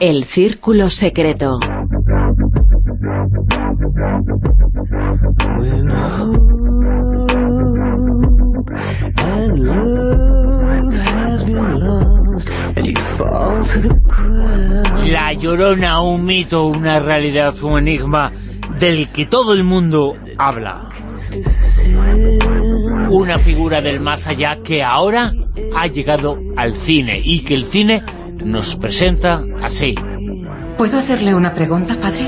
El Círculo Secreto. La Llorona, un mito, una realidad, un enigma del que todo el mundo habla. Una figura del más allá que ahora ha llegado al cine y que el cine nos presenta así. ¿Puedo hacerle una pregunta, padre?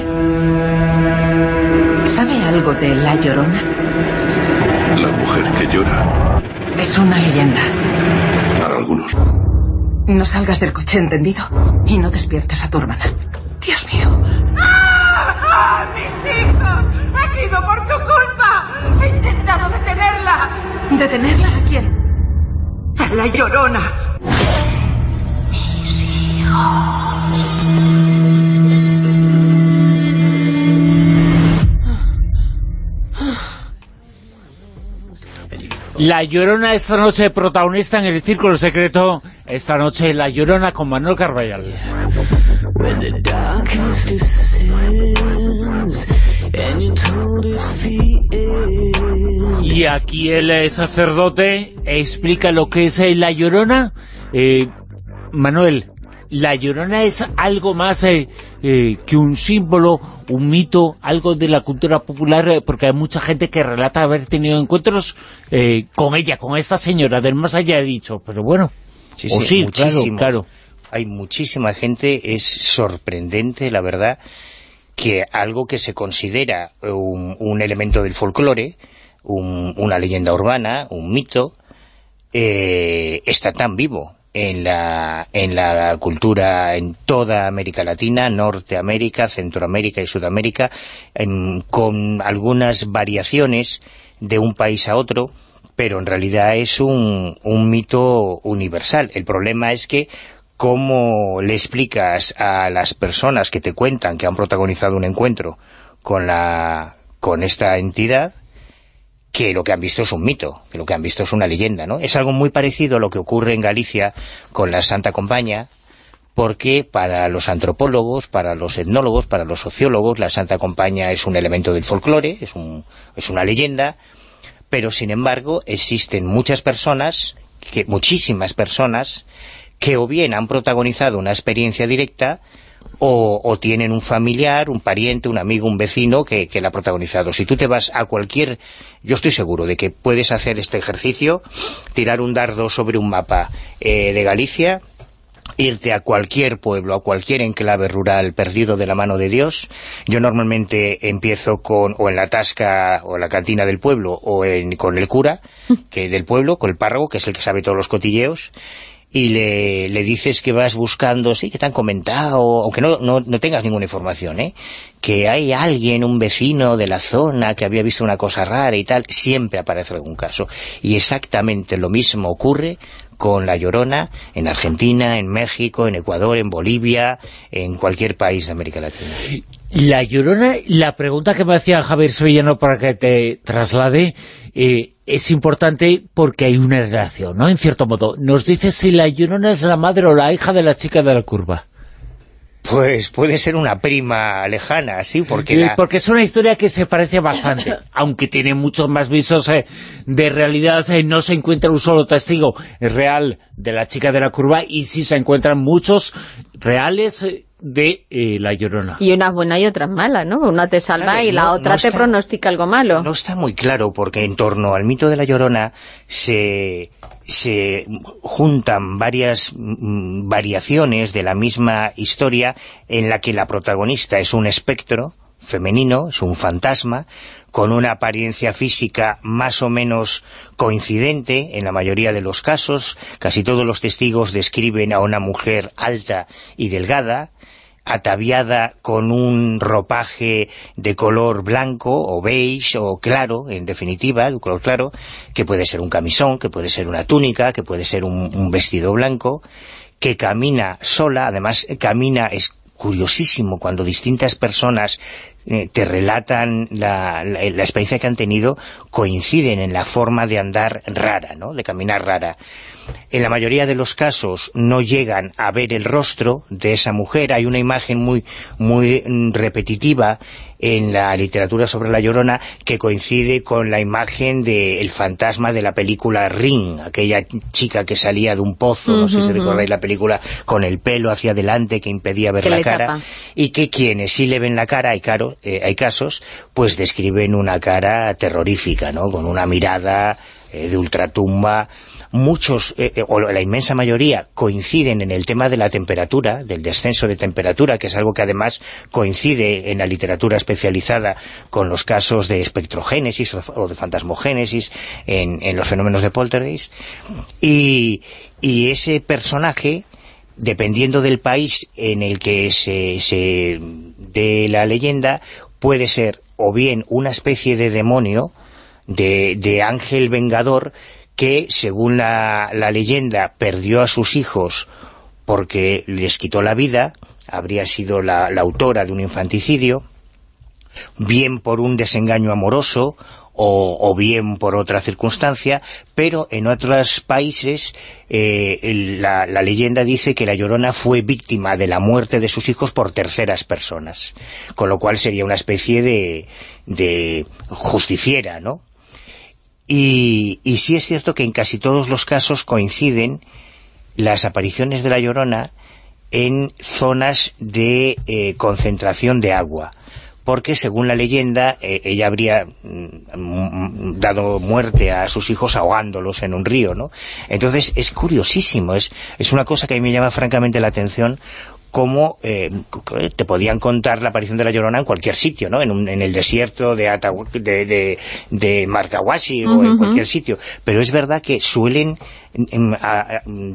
¿Sabe algo de La Llorona? La mujer que llora. Es una leyenda. Para algunos. No salgas del coche, ¿entendido? Y no despiertes a tu hermana. Dios mío. ¡Ah! ¡Ah! ¡Mis hijos! ¡Ha sido por tu culpa! ¡He intentado detenerla! ¿Detenerla a quién? A la llorona. La Llorona esta noche protagonista en el Círculo Secreto. Esta noche La Llorona con Manuel Carvallal. Y aquí el eh, sacerdote explica lo que es eh, La Llorona. Eh, Manuel, la Llorona es algo más eh, eh, que un símbolo, un mito, algo de la cultura popular, eh, porque hay mucha gente que relata haber tenido encuentros con ella, con esta señora del más allá, he dicho, pero bueno, sí, sí, claro, claro. Hay muchísima gente, es sorprendente, la verdad, que algo que se considera un, elemento del folclore, una leyenda urbana, un mito, está tan vivo en la, en la cultura en toda América Latina, Norteamérica, Centroamérica y Sudamérica, con algunas variaciones de un país a otro, pero en realidad es un, un mito universal. El problema es que cómo le explicas a las personas que te cuentan que han protagonizado un encuentro con, la, con esta entidad, que lo que han visto es un mito, que lo que han visto es una leyenda, ¿no? Es algo muy parecido a lo que ocurre en Galicia con la Santa Compaña, porque para los antropólogos, para los etnólogos, para los sociólogos, la Santa Compaña es un elemento del folclore, es, un, es una leyenda, pero sin embargo existen muchas personas, que muchísimas personas, que o bien han protagonizado una experiencia directa o, tienen un familiar, un pariente, un amigo, un vecino que, que la ha protagonizado. Si tú te vas a cualquier... Yo estoy seguro de que puedes hacer este ejercicio, tirar un dardo sobre un mapa eh, de Galicia irte a cualquier pueblo, a cualquier enclave rural perdido de la mano de Dios. Yo normalmente empiezo con o en la tasca o en la cantina del pueblo o con el cura que del pueblo, con el párroco, que es el que sabe todos los cotilleos, y le, le, dices que vas buscando, sí, que te han comentado, aunque no, no, no, tengas ninguna información, ¿eh? que hay alguien, un vecino de la zona que había visto una cosa rara y tal, siempre aparece algún caso. Y exactamente lo mismo ocurre con La Llorona en Argentina, en México, en Ecuador, en Bolivia, en cualquier país de América Latina. La Llorona, la pregunta que me hacía Javier Sevillano para que te traslade, eh, es importante porque hay una relación, ¿no? En cierto modo. Nos dice si la Llorona es la madre o la hija de la chica de la curva. Pues puede ser una prima lejana, sí, porque... Eh, porque es una historia que se parece bastante, aunque tiene muchos más visos eh, de realidad, eh, no se encuentra un solo testigo real de la chica de la curva, y sí se encuentran muchos reales de La Llorona. Y una buena y otra mala, ¿no? Una te salva y la otra te pronostica algo malo. No está muy claro, porque en torno al mito de La Llorona se se juntan varias mm, variaciones de la misma historia en la que la protagonista es un espectro femenino, es un fantasma, con una apariencia física más o menos coincidente en la mayoría de los casos. Casi todos los testigos describen a una mujer alta y delgada, ataviada con un ropaje de color blanco o beige o claro, en definitiva, de color claro, que puede ser un camisón, que puede ser una túnica, que puede ser un, vestido blanco, que camina sola, además camina, es curiosísimo cuando distintas personas eh, te relatan la, la, experiencia que han tenido, coinciden en la forma de andar rara, ¿no? de caminar rara. En la mayoría de los casos no llegan a ver el rostro de esa mujer, hay una imagen muy, muy mm, repetitiva en la literatura sobre La Llorona que coincide con la imagen del fantasma de la película Ring, aquella chica que salía de un pozo, no sé si recordáis la película, con el pelo hacia adelante que impedía ver la cara, y que quienes sí le ven la cara, hay, eh, hay casos, pues describen una cara terrorífica, ¿no? con una mirada eh, de ultratumba muchos, eh, o la inmensa mayoría, coinciden en el tema de la temperatura, del descenso de temperatura, que es algo que además coincide en la literatura especializada con los casos de espectrogénesis o de fantasmogénesis en, los fenómenos de poltergeist. Y, ese personaje dependiendo del país en el que se, se dé la leyenda, puede ser o bien una especie de demonio, de, de ángel vengador que, según la, leyenda, perdió a sus hijos porque les quitó la vida, habría sido la, autora de un infanticidio, bien por un desengaño amoroso o, bien por otra circunstancia, pero en otros países eh, la, leyenda dice que la Llorona fue víctima de la muerte de sus hijos por terceras personas, con lo cual sería una especie de, de justiciera, ¿no? Y, sí es cierto que en casi todos los casos coinciden las apariciones de la Llorona en zonas de eh, concentración de agua porque según la leyenda eh, ella habría mm, dado muerte a sus hijos ahogándolos en un río, ¿no? Entonces es curiosísimo, es, es una cosa que a mí me llama francamente la atención cómo eh, te podían contar la aparición de la Llorona en cualquier sitio, ¿no? En, en el desierto de, de, de, Marcahuasi o en cualquier sitio. Pero es verdad que suelen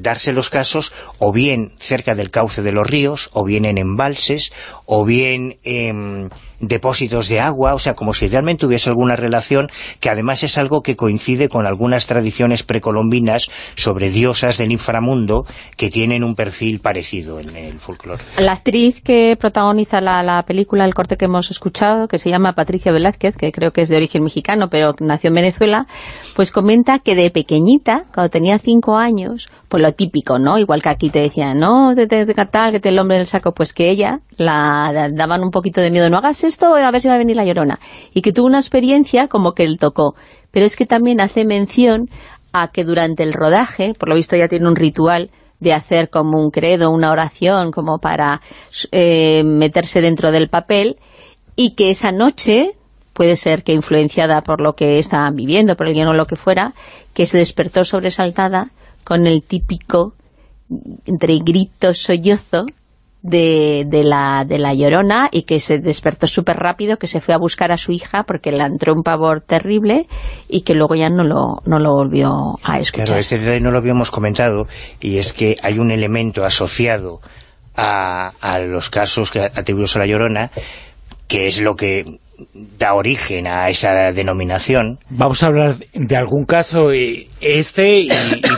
darse los casos o bien cerca del cauce de los ríos, o bien en embalses, o bien en depósitos de agua, o sea, como si realmente hubiese alguna relación, que además es algo que coincide con algunas tradiciones precolombinas sobre diosas del inframundo que tienen un perfil parecido en el folclore. La actriz que protagoniza la, la película, el corte que hemos escuchado, que se llama Patricia Velázquez, que creo que es de origen mexicano, pero nació en Venezuela, pues comenta que de pequeñita, cuando tenía cinco años, pues lo típico, ¿no? Igual que aquí te decían, no, te, te, que te el hombre del saco, pues que ella la daban un poquito de miedo, no hagas esto, a ver si va a venir la llorona. Y que tuvo una experiencia como que él tocó. Pero es que también hace mención a que durante el rodaje, por lo visto ya tiene un ritual de hacer como un credo, una oración, como para eh, meterse dentro del papel, y que esa noche, puede ser que influenciada por lo que estaban viviendo, por el guion o lo que fuera, que se despertó sobresaltada con el típico, entre gritos, sollozo, de, de, la, de la Llorona y que se despertó súper rápido, que se fue a buscar a su hija porque le entró un pavor terrible y que luego ya no lo, no lo volvió a escuchar. Claro, este no lo habíamos comentado y es que hay un elemento asociado a, a los casos que atribuidos a la Llorona que es lo que da origen a esa denominación. Vamos a hablar de algún caso, eh, este y,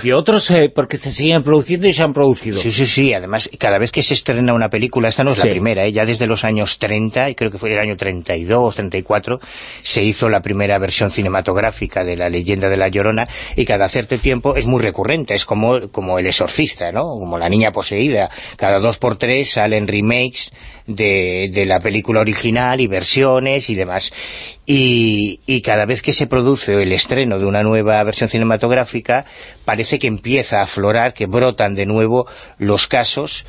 de otros, eh, porque se siguen produciendo y se han producido. Sí, sí, sí, además cada vez que se estrena una película, esta no es la primera, ¿eh? ya desde los años 30, y creo que fue el año 32, 34, se hizo la primera versión cinematográfica de la leyenda de La Llorona, y cada cierto tiempo es muy recurrente, es como, como El exorcista, ¿no? como La niña poseída, cada dos por tres salen remakes de, la película original y versiones y demás. Y, y, cada vez que se produce el estreno de una nueva versión cinematográfica, parece que empieza a aflorar, que brotan de nuevo los casos,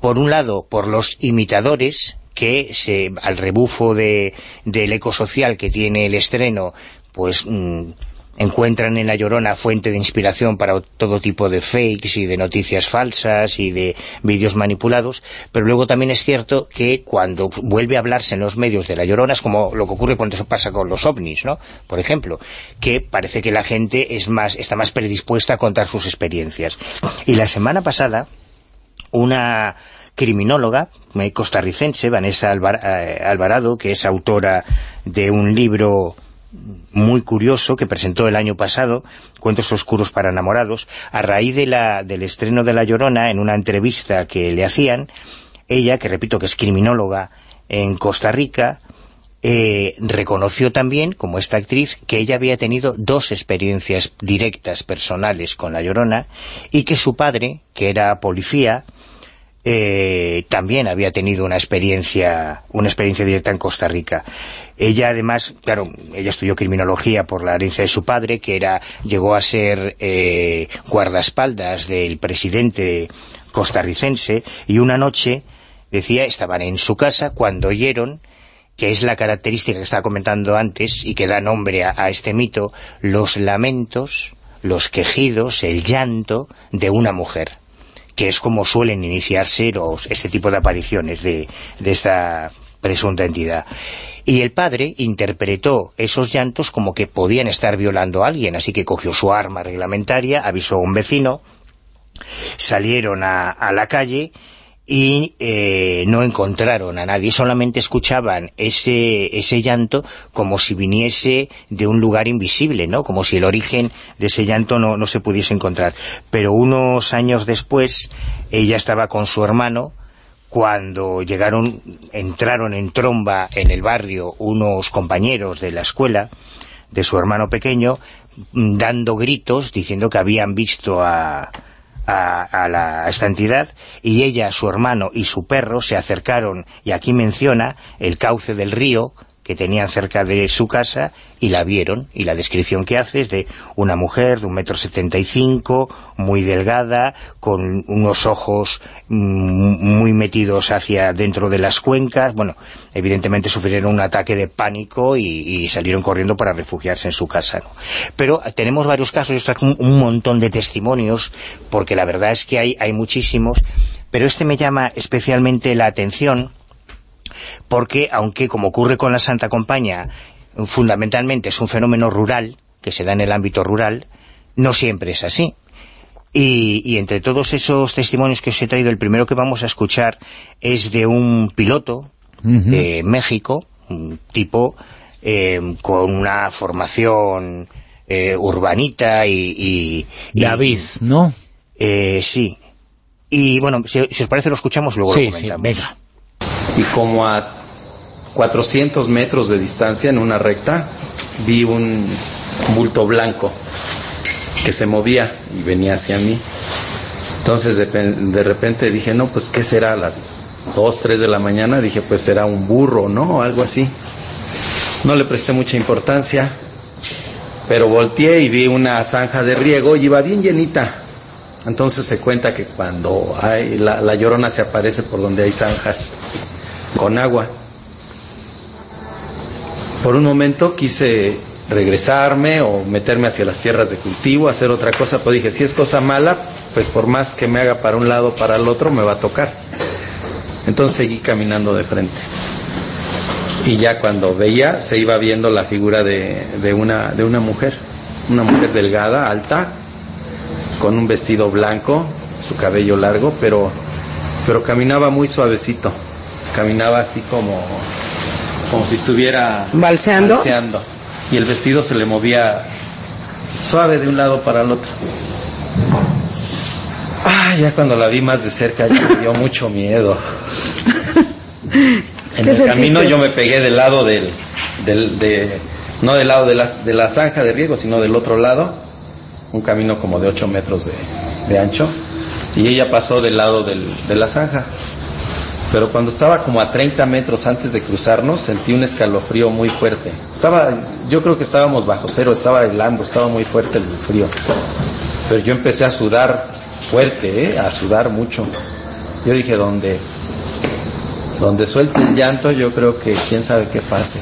por un lado, por los imitadores, que se, al rebufo de, del eco social que tiene el estreno, pues... Mm, encuentran en La Llorona fuente de inspiración para todo tipo de fakes y de noticias falsas y de vídeos manipulados, pero luego también es cierto que cuando vuelve a hablarse en los medios de La Llorona es como lo que ocurre cuando eso pasa con los ovnis, ¿no? Por ejemplo, que parece que la gente es más está más predispuesta a contar sus experiencias. Y la semana pasada, una criminóloga eh, costarricense, Vanessa eh, Alvarado, que es autora de un libro muy curioso que presentó el año pasado, Cuentos Oscuros para Enamorados, a raíz de la, del estreno de La Llorona, en una entrevista que le hacían, ella, que repito que es criminóloga en Costa Rica, eh, reconoció también, como esta actriz, que ella había tenido dos experiencias directas personales con La Llorona y que su padre, que era policía, eh, también había tenido una experiencia una experiencia directa en Costa Rica. Ella además, claro, ella estudió criminología por la herencia de su padre, que era llegó a ser eh, guardaespaldas del presidente costarricense, y una noche, decía, estaban en su casa cuando oyeron que es la característica que estaba comentando antes y que da nombre a este mito, los lamentos, los quejidos, el llanto de una mujer que es como suelen iniciarse los, ese tipo de apariciones de, de esta presunta entidad. Y el padre interpretó esos llantos como que podían estar violando a alguien, así que cogió su arma reglamentaria, avisó a un vecino, salieron a, a la calle y eh, no encontraron a nadie, solamente escuchaban ese, ese llanto como si viniese de un lugar invisible, ¿no? como si el origen de ese llanto no, no se pudiese encontrar. Pero unos años después, ella estaba con su hermano, cuando llegaron, entraron en tromba en el barrio unos compañeros de la escuela, de su hermano pequeño, dando gritos, diciendo que habían visto a a, la, esta entidad y ella, su hermano y su perro se acercaron, y aquí menciona el cauce del río que tenían cerca de su casa y la vieron, y la descripción que hace es de una mujer de un metro setenta y cinco, muy delgada, con unos ojos mm, muy metidos hacia dentro de las cuencas, bueno, evidentemente sufrieron un ataque de pánico y, salieron corriendo para refugiarse en su casa, Pero tenemos varios casos, un, un montón de testimonios, porque la verdad es que hay, hay muchísimos, pero este me llama especialmente la atención, porque aunque como ocurre con la Santa Compañía, fundamentalmente es un fenómeno rural, que se da en el ámbito rural, no siempre es así. Y, entre todos esos testimonios que os he traído, el primero que vamos a escuchar es de un piloto de México, un tipo eh, con una formación eh, urbanita y, David, ¿no? Eh, sí. Y bueno, si, os parece lo escuchamos luego lo comentamos. venga y como a 400 metros de distancia en una recta vi un bulto blanco que se movía y venía hacia mí. Entonces de, repente dije, no, pues ¿qué será a las 2, 3 de la mañana? Dije, pues será un burro, ¿no? Algo así. No le presté mucha importancia, pero volteé y vi una zanja de riego y iba bien llenita. Entonces se cuenta que cuando la llorona se aparece por donde hay zanjas con agua. Por un momento quise regresarme o meterme hacia las tierras de cultivo, hacer otra cosa, pero dije, si es cosa mala, pues por más que me haga para un lado o para el otro, me va a tocar. Entonces seguí caminando de frente. Y ya cuando veía, se iba viendo la figura de, de, una, de una mujer, una mujer delgada, alta, con un vestido blanco, su cabello largo, pero, pero caminaba muy suavecito caminaba así como, como si estuviera balseando. Y el vestido se le movía suave de un lado para el otro. Ah, ya cuando la vi más de cerca ya me dio mucho miedo. En el camino yo me pegué del lado del, del de, no del lado de la, de la zanja de riego, sino del otro lado, un camino como de 8 metros de, de ancho, y ella pasó del lado del, de la zanja pero cuando estaba como a 30 metros antes de cruzarnos sentí un escalofrío muy fuerte. Estaba, yo creo que estábamos bajo cero, estaba helando, estaba muy fuerte el frío. Pero yo empecé a sudar fuerte, ¿eh? a sudar mucho. Yo dije, donde, donde suelte el llanto, yo creo que quién sabe qué pase.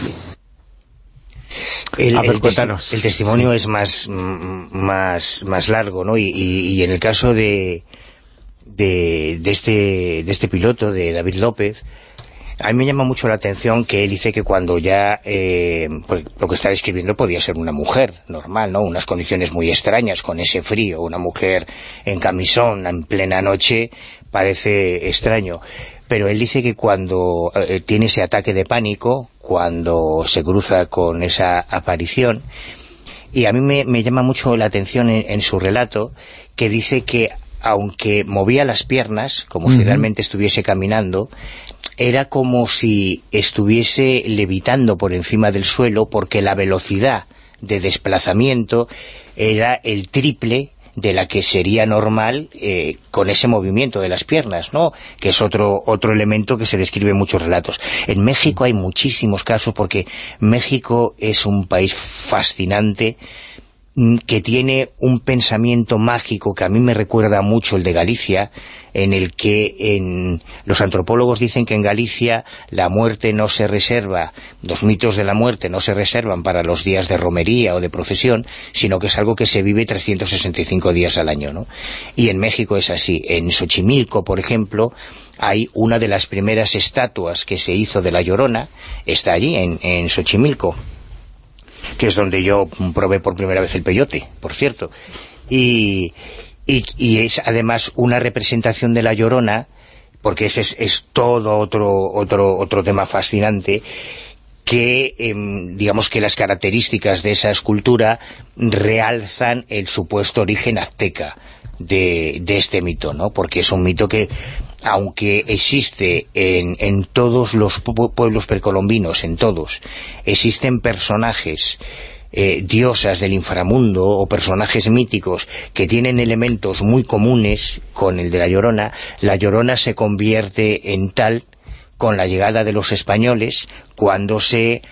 El, el, testimonio es más, más, más largo, ¿no? y en el caso de, de, este, de este piloto, de David López, a mí me llama mucho la atención que él dice que cuando ya eh, lo que está describiendo podía ser una mujer normal, ¿no? Unas condiciones muy extrañas con ese frío, una mujer en camisón en plena noche parece extraño. Pero él dice que cuando eh, tiene ese ataque de pánico, cuando se cruza con esa aparición, y a mí me, llama mucho la atención en su relato, que dice que aunque movía las piernas, como si realmente estuviese caminando, era como si estuviese levitando por encima del suelo porque la velocidad de desplazamiento era el triple de la que sería normal eh, con ese movimiento de las piernas, ¿no? que es otro, otro elemento que se describe en muchos relatos. En México hay muchísimos casos porque México es un país fascinante que tiene un pensamiento mágico que a mí me recuerda mucho el de Galicia, en el que en, los antropólogos dicen que en Galicia la muerte no se reserva, los mitos de la muerte no se reservan para los días de romería o de procesión, sino que es algo que se vive 365 días al año. ¿no? Y en México es así. En Xochimilco, por ejemplo, hay una de las primeras estatuas que se hizo de la Llorona, está allí, en, en Xochimilco que es donde yo probé por primera vez el peyote, por cierto. Y, es además una representación de La Llorona, porque ese es, todo otro, otro, otro tema fascinante, que em, digamos que las características de esa escultura realzan el supuesto origen azteca de, de este mito, ¿no? Porque es un mito que aunque existe en, en todos los pueblos precolombinos, en todos, existen personajes eh, diosas del inframundo o personajes míticos que tienen elementos muy comunes con el de la Llorona, la Llorona se convierte en tal con la llegada de los españoles cuando se...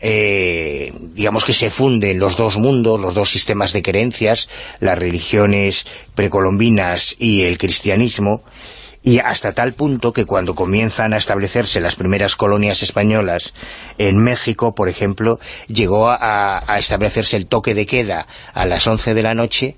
Eh, digamos que se funden los dos mundos, los dos sistemas de creencias, las religiones precolombinas y el cristianismo, y hasta tal punto que cuando comienzan a establecerse las primeras colonias españolas en México, por ejemplo, llegó a, establecerse el toque de queda a las 11 de la noche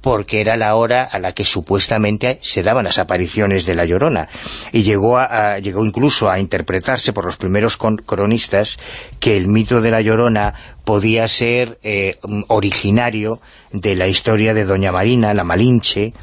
porque era la hora a la que supuestamente se daban las apariciones de La Llorona. Y llegó, a, llegó incluso a interpretarse por los primeros cronistas que el mito de La Llorona podía ser eh, originario de la historia de Doña Marina, la Malinche,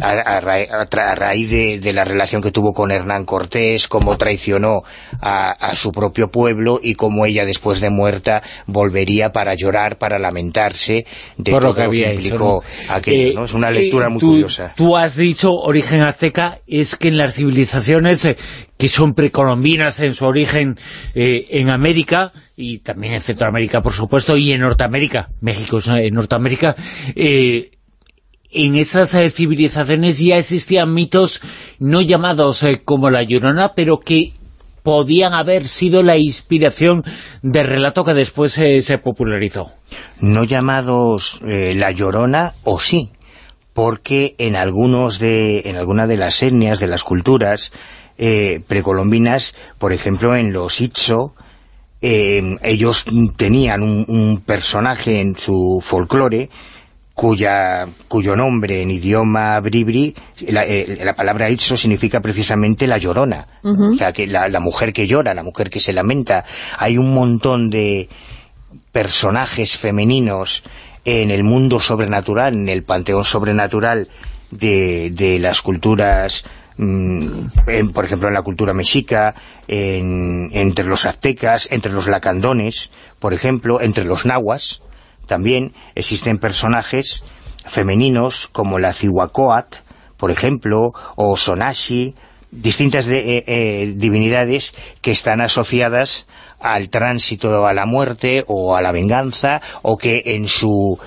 a, raíz de, la relación que tuvo con Hernán Cortés, cómo traicionó a, su propio pueblo y cómo ella después de muerta volvería para llorar, para lamentarse de Por lo que, había implicó aquello. Es una lectura muy curiosa. Tú has dicho origen azteca, es que en las civilizaciones eh, que son precolombinas en su origen eh, en América, y también en Centroamérica, por supuesto, y en Norteamérica, México es en Norteamérica, eh, en esas eh, civilizaciones ya existían mitos no llamados como la Llorona, pero que podían haber sido la inspiración del relato que después se popularizó. No llamados la Llorona, o sí, porque en algunos de en alguna de las etnias, de las culturas, eh, precolombinas, por ejemplo en los Itzo, eh, ellos tenían un, personaje en su folclore cuya, cuyo nombre en idioma bribri, la, eh, palabra Itzo significa precisamente la llorona, o sea, que la, la, mujer que llora, la mujer que se lamenta. Hay un montón de personajes femeninos en el mundo sobrenatural, en el panteón sobrenatural de, de las culturas Mm, por ejemplo en la cultura mexica, entre los aztecas, entre los lacandones, por ejemplo, entre los nahuas, también existen personajes femeninos como la Cihuacóatl, por ejemplo, o Sonashi, distintas eh, eh, divinidades que están asociadas al tránsito a la muerte o a la venganza, o que en su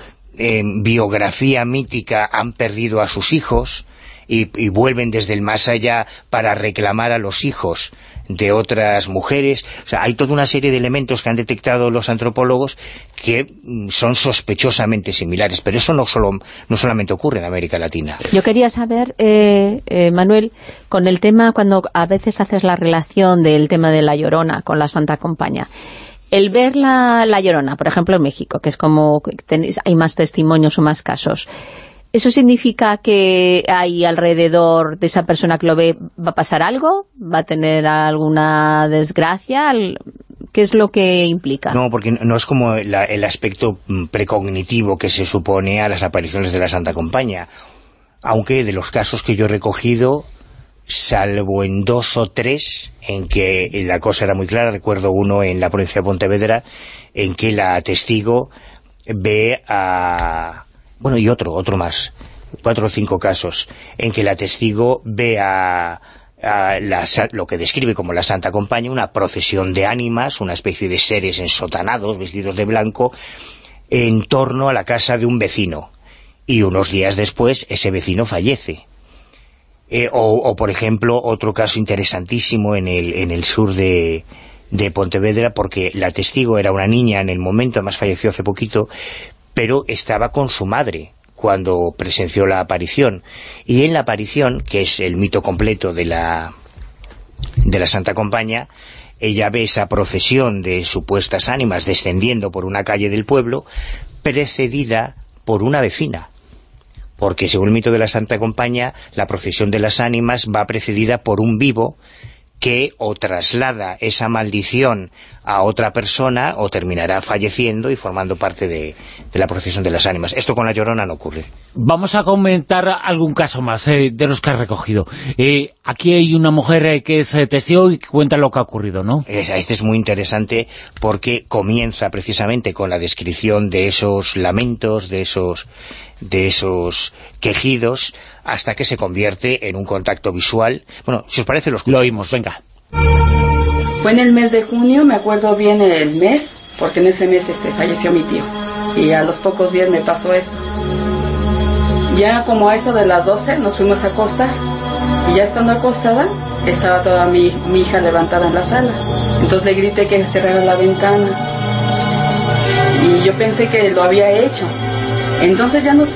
biografía mítica han perdido a sus hijos, y, vuelven desde el más allá para reclamar a los hijos de otras mujeres. O sea, hay toda una serie de elementos que han detectado los antropólogos que mm, son sospechosamente similares, pero eso no, solo, no solamente ocurre en América Latina. Yo quería saber, eh, eh, Manuel, con el tema, cuando a veces haces la relación del tema de la Llorona con la Santa Compaña, el ver la, la Llorona, por ejemplo en México, que es como tenéis, hay más testimonios o más casos, ¿Eso significa que hay alrededor de esa persona que lo ve, va a pasar algo? ¿Va a tener alguna desgracia? ¿Qué es lo que implica? No, porque no es como el aspecto precognitivo que se supone a las apariciones de la Santa Compañía. Aunque de los casos que yo he recogido, salvo en dos o tres en que la cosa era muy clara, recuerdo uno en la provincia de Pontevedra, en que la testigo ve a bueno, y otro, otro más, cuatro o cinco casos, en que la testigo ve a, lo que describe como la Santa Compañía, una procesión de ánimas, una especie de seres ensotanados, vestidos de blanco, en torno a la casa de un vecino. Y unos días después ese vecino fallece. Eh, o, por ejemplo, otro caso interesantísimo en el, en el sur de, de Pontevedra, porque la testigo era una niña en el momento, además falleció hace poquito, pero estaba con su madre cuando presenció la aparición. Y en la aparición, que es el mito completo de la, de la Santa Compañía, ella ve esa procesión de supuestas ánimas descendiendo por una calle del pueblo, precedida por una vecina. Porque según el mito de la Santa Compañía, la procesión de las ánimas va precedida por un vivo que o traslada esa maldición a otra persona o terminará falleciendo y formando parte de, la procesión de las ánimas. Esto con la Llorona no ocurre. Vamos a comentar algún caso más eh, de los que has recogido. Eh, aquí hay una mujer eh, que es testigo y cuenta lo que ha ocurrido, ¿no? Este es muy interesante porque comienza precisamente con la descripción de esos lamentos, de esos, de esos quejidos, hasta que se convierte en un contacto visual. Bueno, si os parece, los Lo oímos, venga. Fue en el mes de junio, me acuerdo bien el mes, porque en ese mes este, falleció mi tío. Y a los pocos días me pasó esto. Ya como a eso de las 12 nos fuimos a acostar. Y ya estando acostada, estaba toda mi, mi hija levantada en la sala. Entonces le grité que cerrara la ventana. Y yo pensé que lo había hecho. Entonces ya nos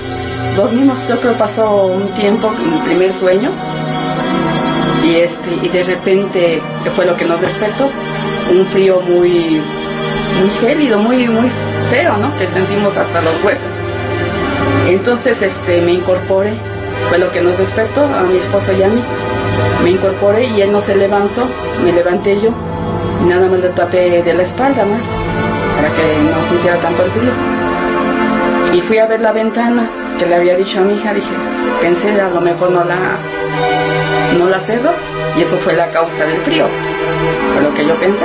dormimos, yo creo pasó un tiempo, mi primer sueño, y, este, y de repente fue lo que nos despertó, un frío muy, muy gélido, muy, muy feo, ¿no? Que sentimos hasta los huesos. Entonces este, me incorporé, fue lo que nos despertó a mi esposo y a mí. Me incorporé y él no se levantó, me levanté yo, y nada más le tapé de la espalda más, para que no sintiera tanto el frío. Y fui a ver la ventana que le había dicho a mi hija, dije, pensé a lo mejor no la, no la cerro y eso fue la causa del frío, fue lo que yo pensé.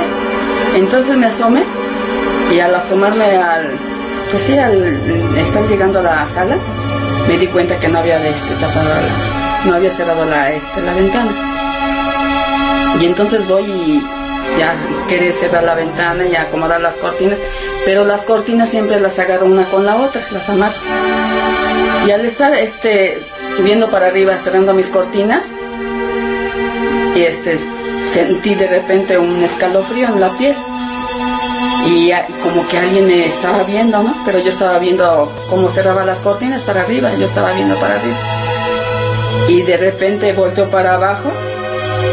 Entonces me asomé y al asomarme al, pues sí, al estar llegando a la sala, me di cuenta que no había este, tapado no había cerrado la, este, la ventana. Y entonces voy y ya quería cerrar la ventana y acomodar las cortinas, pero las cortinas siempre las agarro una con la otra, las amarro. Y al estar este, viendo para arriba, cerrando mis cortinas, y este, sentí de repente un escalofrío en la piel. Y como que alguien me estaba viendo, ¿no? Pero yo estaba viendo cómo cerraba las cortinas para arriba, yo estaba viendo para arriba. Y de repente volteo para abajo,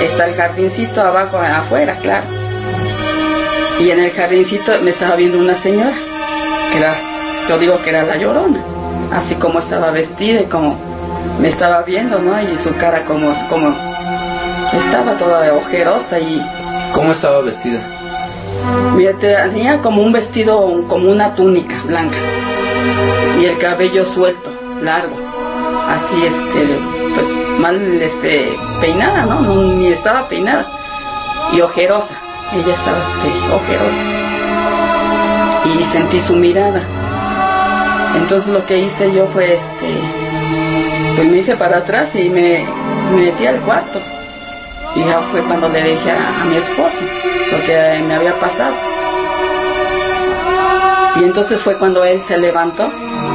está el jardincito abajo, afuera, claro. Y en el jardincito me estaba viendo una señora, que era, yo digo que era la llorona así como estaba vestida y como me estaba viendo, ¿no? Y su cara como, como estaba toda ojerosa y... ¿Cómo estaba vestida? Mira, tenía como un vestido, como una túnica blanca y el cabello suelto, largo, así este, pues mal este, peinada, ¿no? Ni estaba peinada y ojerosa, ella estaba este, ojerosa y sentí su mirada entonces lo que hice yo fue este, pues me hice para atrás y me, metí al cuarto. Y ya fue cuando le dije a, mi esposo lo que me había pasado. Y entonces fue cuando él se levantó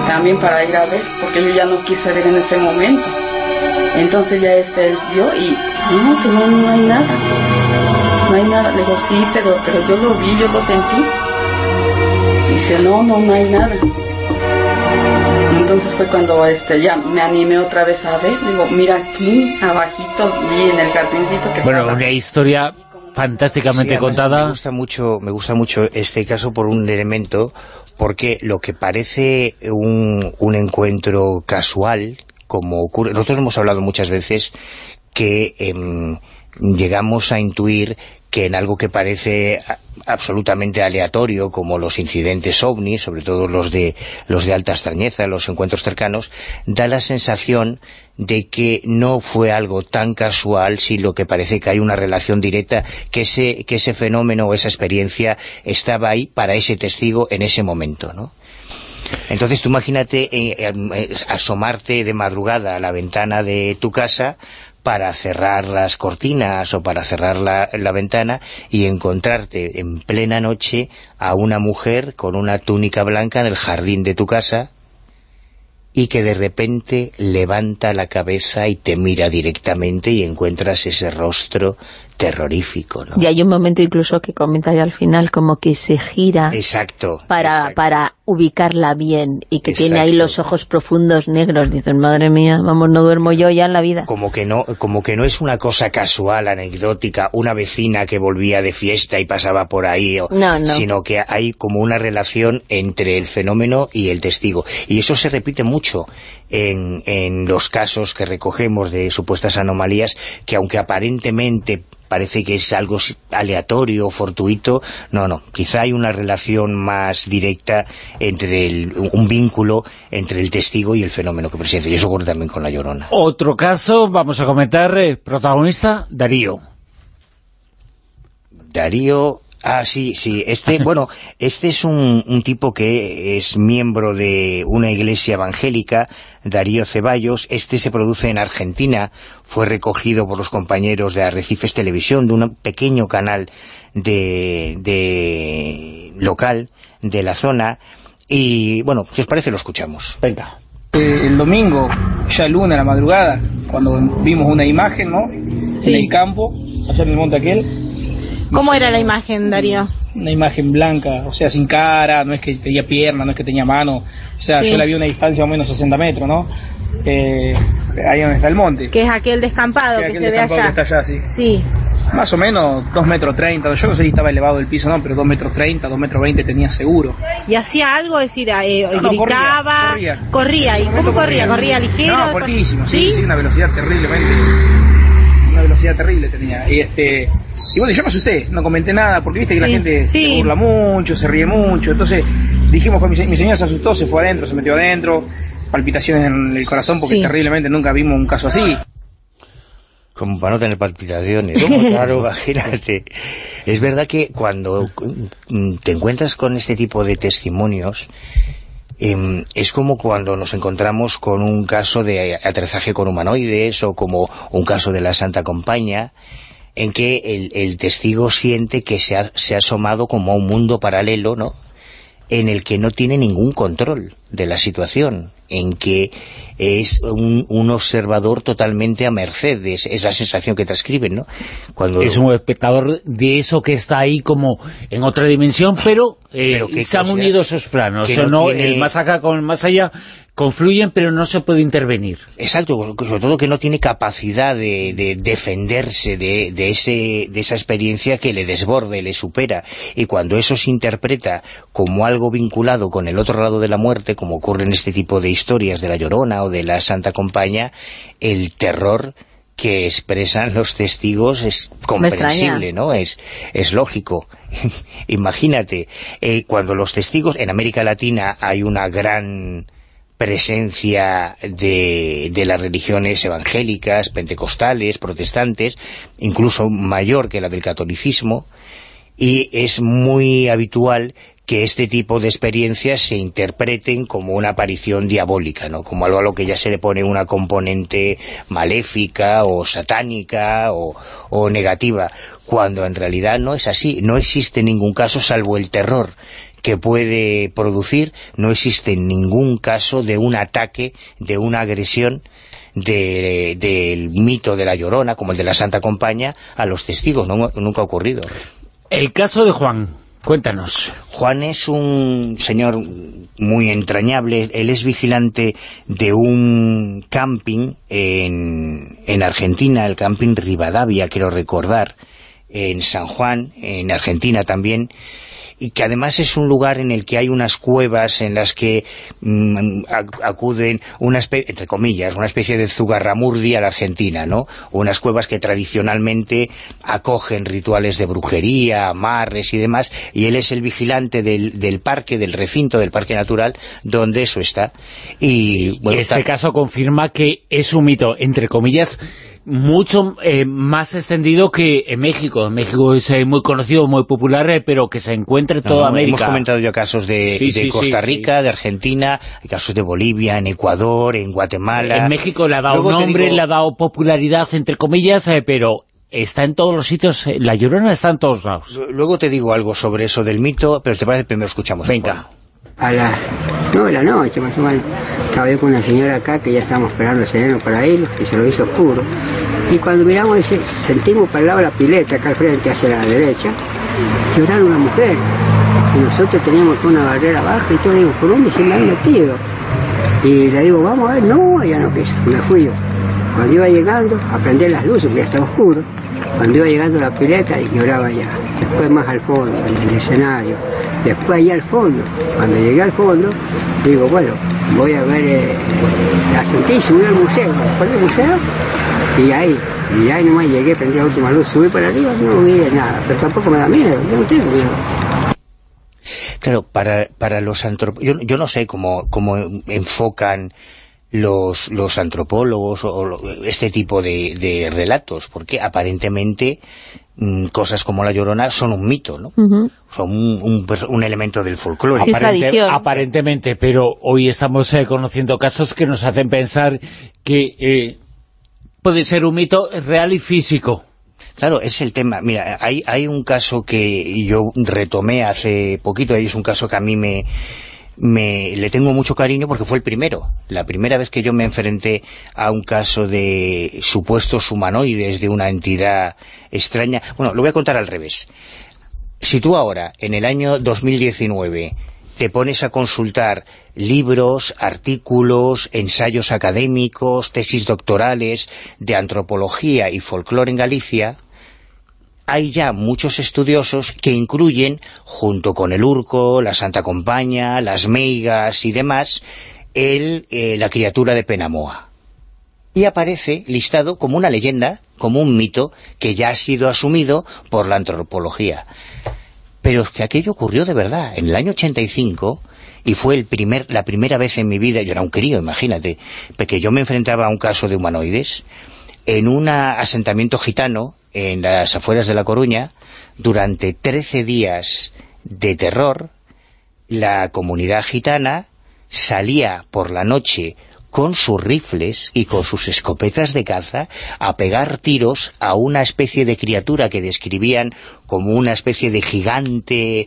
también para ir a ver, porque yo ya no quise ver en ese momento. Entonces ya este él vio y no, pues no, no hay nada. No hay nada. Le digo, sí, pero, pero yo lo vi, yo lo sentí. dice, no, no, no hay nada. Entonces fue cuando este, ya me animé otra vez a ver, digo, mira aquí, abajito, vi en el jardincito que Bueno, una historia fantásticamente contada. Me gusta mucho, me gusta mucho este caso por un elemento, porque lo que parece un, un encuentro casual, como ocurre, nosotros hemos hablado muchas veces que em, llegamos a intuir que en algo que parece absolutamente aleatorio, como los incidentes ovnis, sobre todo los de, los de alta extrañeza, los encuentros cercanos, da la sensación de que no fue algo tan casual, sino que parece que hay una relación directa, que ese, que ese fenómeno o esa experiencia estaba ahí para ese testigo en ese momento, ¿no? Entonces tú imagínate eh, eh, asomarte de madrugada a la ventana de tu casa para cerrar las cortinas o para cerrar la, la, ventana y encontrarte en plena noche a una mujer con una túnica blanca en el jardín de tu casa y que de repente levanta la cabeza y te mira directamente y encuentras ese rostro terrorífico, ¿no? Y hay un momento incluso que comenta ya al final como que se gira exacto, para, para ubicarla bien y que tiene ahí los ojos profundos negros. Dicen, madre mía, vamos, no duermo yo ya en la vida. Como que no como que no es una cosa casual, anecdótica, una vecina que volvía de fiesta y pasaba por ahí, sino que hay como una relación entre el fenómeno y el testigo. Y eso se repite mucho en, en los casos que recogemos de supuestas anomalías, que aunque aparentemente parece que es algo aleatorio, fortuito, no, no, quizá hay una relación más directa entre el, un vínculo entre el testigo y el fenómeno que presenta, y eso ocurre también con La Llorona. Otro caso, vamos a comentar, eh, protagonista, Darío. Darío Ah, sí, sí. Este, bueno, este es un, un, tipo que es miembro de una iglesia evangélica, Darío Ceballos. Este se produce en Argentina. Fue recogido por los compañeros de Arrecifes Televisión, de un pequeño canal de, de local de la zona. Y, bueno, si os parece, lo escuchamos. Venga. Eh, el domingo, ya el lunes a la madrugada, cuando vimos una imagen, ¿no? En el campo, allá en el monte aquel ¿Cómo era la imagen, Darío? Una imagen blanca, o sea, sin cara, no es que tenía pierna, no es que tenía mano. O sea, yo la vi a una distancia de o menos 60 metros, ¿no? Eh, ahí donde está el monte. Que es aquel descampado que, se ve allá. Que está allá, sí. Sí. Más o menos 2 metros 30, yo no sé si estaba elevado el piso, no, pero 2 metros 30, 2 metros 20 tenía seguro. ¿Y hacía algo? Es decir, eh, gritaba, corría, corría. ¿Y cómo corría? ¿Corría ligero? No, fuertísimo, sí, sí, una velocidad terriblemente, una velocidad terrible tenía. Y este y bueno, yo me asusté, no comenté nada, porque viste que la gente se burla mucho, se ríe mucho. Entonces dijimos que mi, mi, señora se asustó, se fue adentro, se metió adentro, palpitaciones en el corazón, porque terriblemente nunca vimos un caso así. Como para no tener palpitaciones. claro, imagínate. Es verdad que cuando te encuentras con este tipo de testimonios, em, es como cuando nos encontramos con un caso de aterrizaje con humanoides o como un caso de la Santa Compañía, en que el, testigo siente que se ha, se ha asomado como a un mundo paralelo, ¿no?, en el que no tiene ningún control de la situación, en que es un, observador totalmente a merced, es, es, la sensación que transcriben, ¿no? Cuando... Es un espectador de eso que está ahí como en otra dimensión, pero, eh, se han unido esos planos, o no, el más acá con el más allá confluyen pero no se puede intervenir. Exacto, sobre todo que no tiene capacidad de, defenderse de, de, ese, de esa experiencia que le desborde, le supera. Y cuando eso se interpreta como algo vinculado con el otro lado de la muerte, como ocurre en este tipo de historias de La Llorona o de la Santa Compañía, el terror que expresan los testigos es comprensible, ¿no? Es, es lógico. Imagínate, eh, cuando los testigos, en América Latina hay una gran presencia de, las religiones evangélicas, pentecostales, protestantes, incluso mayor que la del catolicismo, y es muy habitual que este tipo de experiencias se interpreten como una aparición diabólica, ¿no? como algo a lo que ya se le pone una componente maléfica o satánica o, o negativa, cuando en realidad no es así, no existe ningún caso salvo el terror que puede producir, no existe ningún caso de un ataque, de una agresión del mito de la Llorona, como el de la Santa Compañía, a los testigos, nunca ha ocurrido. El caso de Juan, cuéntanos. Juan es un señor muy entrañable, él es vigilante de un camping en, en Argentina, el camping Rivadavia, quiero recordar, en San Juan, en Argentina también, y que además es un lugar en el que hay unas cuevas en las que mm, acuden, una entre comillas, una especie de zugarramurdi a la Argentina, ¿no? Unas cuevas que tradicionalmente acogen rituales de brujería, amarres y demás, y él es el vigilante del, del parque, del recinto del parque natural, donde eso está. Y bueno, este caso confirma que es un mito, entre comillas, mucho eh, más extendido que en México. En México es eh, muy conocido, muy popular, eh, pero que se encuentra en toda América. Hemos comentado yo casos de, Costa Rica, de Argentina, hay casos de Bolivia, en Ecuador, en Guatemala... En México le ha dado nombre, le ha dado popularidad, entre comillas, pero está en todos los sitios, La Llorona está en todos lados. Luego te digo algo sobre eso del mito, pero te parece primero escuchamos. Venga. A las no de la noche, más o menos. Estaba yo con una señora acá que ya estábamos esperando el sereno para irnos y se lo hizo oscuro. Y cuando miramos, ese, sentimos para el lado la pileta, acá al frente, hacia la derecha, llorar una mujer. Y nosotros teníamos una barrera baja y todo, digo, ¿por dónde se me ha metido? Y le digo, vamos a ver, no, ella no quiso, me fui yo. Cuando iba llegando, a prender las luces, porque ya estaba oscuro, cuando iba llegando la pileta, lloraba ya. Después más al fondo, en el escenario. Después allá al fondo. Cuando llegué al fondo, digo, bueno, voy a ver, eh, la sentí, subí al museo, después del museo, y ahí, y ahí nomás llegué, prendí la última luz, subí para arriba, no vi nada, pero tampoco me da miedo, yo no tengo miedo. Claro, para, para los antropólogos, yo, yo, no sé cómo, cómo enfocan los, los antropólogos o, este tipo de, de, relatos, porque aparentemente mm, cosas como La Llorona son un mito, ¿no? Son un, un, elemento del folclore. aparentemente, pero hoy estamos eh, conociendo casos que nos hacen pensar que eh, puede ser un mito real y físico. Claro, es el tema. Mira, hay, hay un caso que yo retomé hace poquito, y es un caso que a mí me le tengo mucho cariño porque fue el primero. La primera vez que yo me enfrenté a un caso de supuestos humanoides de una entidad extraña... Bueno, lo voy a contar al revés. Si tú ahora, en el año 2019, te pones a consultar libros, artículos, ensayos académicos, tesis doctorales de antropología y folclore en Galicia hay ya muchos estudiosos que incluyen, junto con el urco, la Santa Compaña, las meigas y demás, el, eh, la criatura de Penamoa. Y aparece listado como una leyenda, como un mito, que ya ha sido asumido por la antropología. Pero es que aquello ocurrió de verdad. En el año 85 y fue el primer, la primera vez en mi vida, yo era un crío, imagínate, que yo me enfrentaba a un caso de humanoides, en un asentamiento gitano en las afueras de La Coruña, durante 13 días de terror, la comunidad gitana salía por la noche con sus rifles y con sus escopetas de caza a pegar tiros a una especie de criatura que describían como una especie de gigante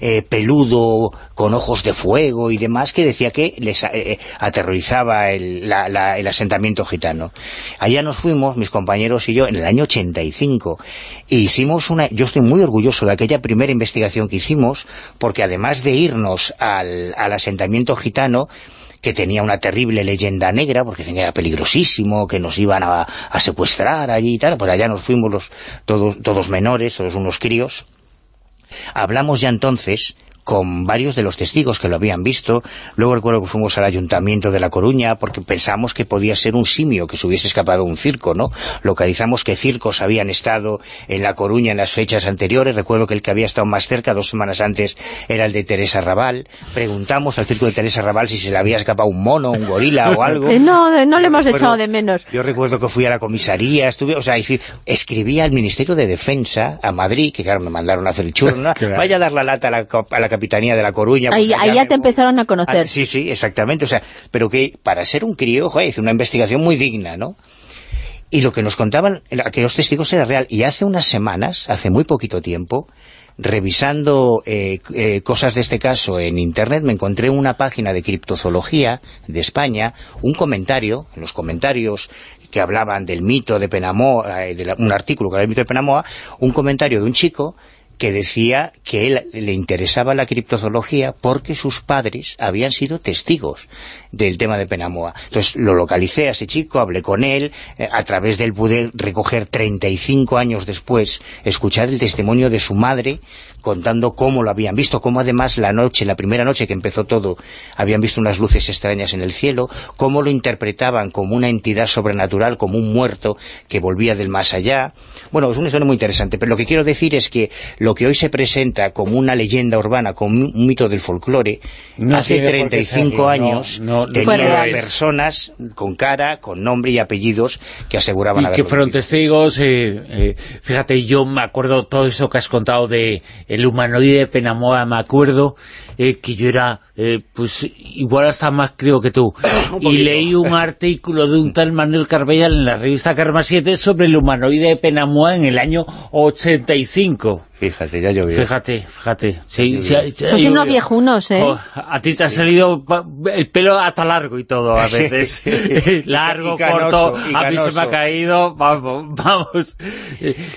eh, peludo, con ojos de fuego y demás, que decía que les eh, aterrorizaba el, el, asentamiento gitano. Allá nos fuimos, mis compañeros y yo, en el año 85, e hicimos una... Yo estoy muy orgulloso de aquella primera investigación que hicimos, porque además de irnos al, al asentamiento gitano, que tenía una terrible leyenda negra, porque era peligrosísimo, que nos iban a, secuestrar allí y tal, pues allá nos fuimos los, todos, todos menores, todos unos críos, Hablamos ya entonces con varios de los testigos que lo habían visto. Luego recuerdo que fuimos al Ayuntamiento de La Coruña porque pensamos que podía ser un simio que se hubiese escapado de un circo, ¿no? Localizamos que circos habían estado en La Coruña en las fechas anteriores. Recuerdo que el que había estado más cerca, dos semanas antes, era el de Teresa Raval. Preguntamos al circo de Teresa Raval si se le había escapado un mono, un gorila o algo. Eh, no, no le hemos echado de menos. Yo recuerdo que fui a la comisaría, estuve, o sea, escribí al Ministerio de Defensa, a Madrid, que claro, me mandaron a hacer el churno, vaya a dar la lata a la, a la Capitanía de La Coruña. Ahí, pues ya te empezaron a conocer. Ah, sí, sí, exactamente. O sea, pero que para ser un crío, joder, hizo una investigación muy digna, ¿no? Y lo que nos contaban aquellos testigos era real. Y hace unas semanas, hace muy poquito tiempo, revisando eh, eh, cosas de este caso en internet, me encontré una página de criptozoología de España, un comentario, en los comentarios que hablaban del mito de Penamoa, eh, de un artículo que era el mito de Penamoa, un comentario de un chico que decía que él le interesaba la criptozoología porque sus padres habían sido testigos del tema de Penamoa. Entonces lo localicé a ese chico, hablé con él, eh, a través de él pude recoger 35 años después, escuchar el testimonio de su madre contando cómo lo habían visto, cómo además la noche, la primera noche que empezó todo, habían visto unas luces extrañas en el cielo, cómo lo interpretaban como una entidad sobrenatural, como un muerto que volvía del más allá. Bueno, es una historia muy interesante, pero lo que quiero decir es que lo que hoy se presenta como una leyenda urbana, como un mito del folclore, hace 35 años tenía personas con cara, con nombre y apellidos que aseguraban y que fueron testigos, eh, eh, fíjate, yo me acuerdo todo eso que has contado de el humanoide de Penamoa, me acuerdo eh, que yo era, pues igual hasta más creo que tú, y leí un artículo de un tal Manuel Carbellal en la revista Karma 7 sobre el humanoide de Penamoa en el año 85. Fíjate, ya llovió. Fíjate, fíjate. Sí, Sois unos viejunos, ¿eh? Oh, a ti te ha salido el pelo hasta largo y todo a veces. largo, corto, a mí se me ha caído. Vamos, vamos.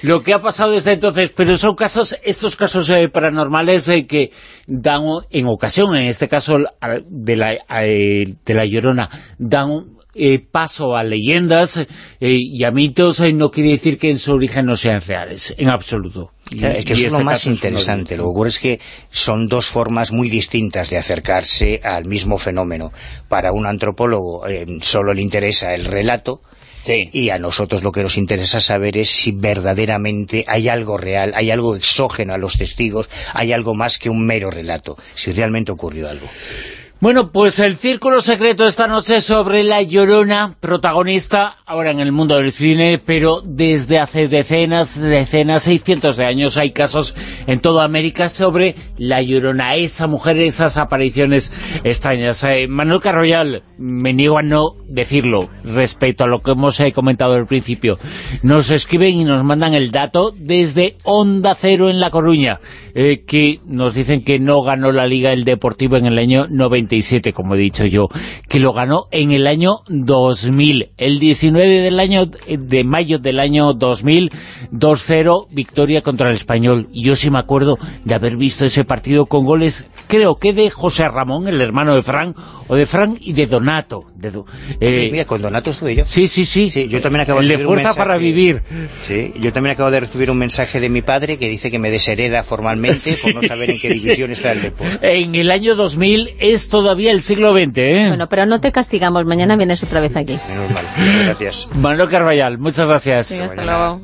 Lo que ha pasado desde entonces, pero son casos, estos casos eh, paranormales eh, que dan en ocasión, en este caso de la, eh, de la Llorona, dan eh, paso a leyendas eh, y a mitos eh, no quiere decir que en su origen no sean reales, en absoluto. es que es lo este más interesante. Lo que ocurre es que son dos formas muy distintas de acercarse al mismo fenómeno. Para un antropólogo solo le interesa el relato, Y a nosotros lo que nos interesa saber es si verdaderamente hay algo real, hay algo exógeno a los testigos, hay algo más que un mero relato, si realmente ocurrió algo. Bueno, pues el Círculo Secreto esta noche sobre La Llorona, protagonista ahora en el mundo del cine, pero desde hace decenas, decenas, 600 de años hay casos en toda América sobre La Llorona, esa mujer, esas apariciones extrañas. Eh, Manuel Carroyal, me niego a no decirlo respecto a lo que hemos eh, comentado al principio. Nos escriben y nos mandan el dato desde Onda Cero en La Coruña, eh, que nos dicen que no ganó la Liga el Deportivo en el año 90 como he dicho yo, que lo ganó en el año 2000. El 19 del año de mayo del año 2000, 2-0, victoria contra el Español. Yo sí me acuerdo de haber visto ese partido con goles, creo que de José Ramón, el hermano de Fran, o de Fran y de Donato. Eh, mira, con Donato estuve yo. Sí, sí, sí. yo también acabo de, fuerza para vivir. Sí, yo también acabo de recibir un mensaje de mi padre que dice que me deshereda formalmente por no saber en qué división está el deporte. En el año 2000 esto todavía el siglo XX, ¿eh? Bueno, pero no te castigamos, mañana vienes otra vez aquí. Menos mal, gracias. Manuel Carballal, muchas gracias. hasta luego.